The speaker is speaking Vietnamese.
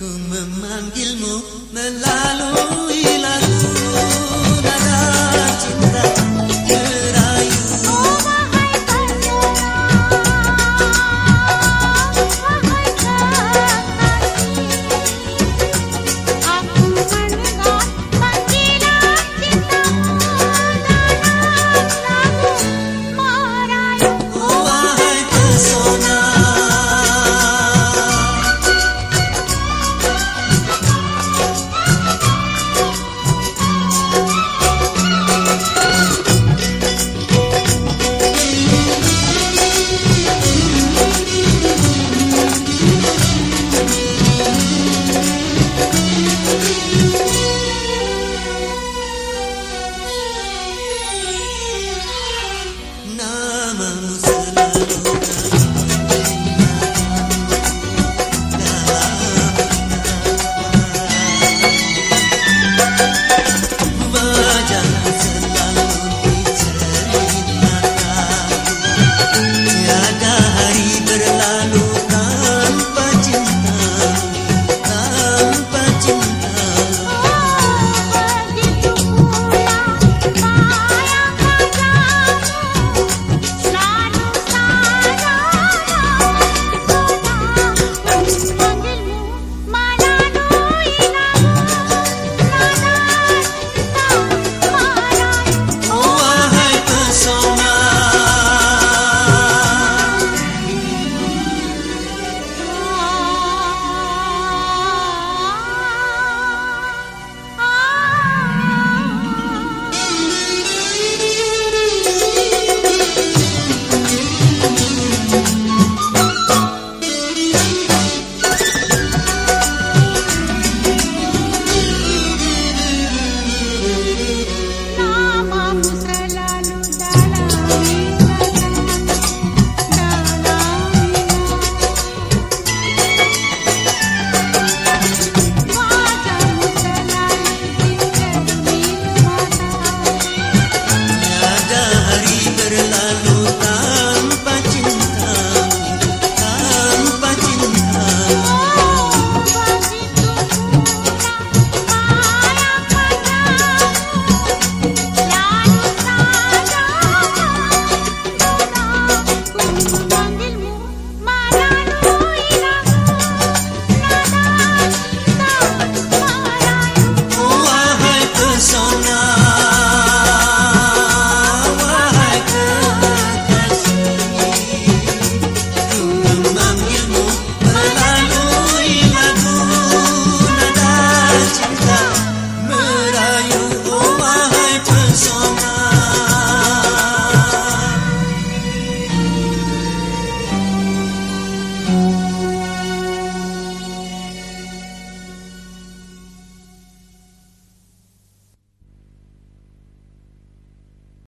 Ku memanggilmu melalui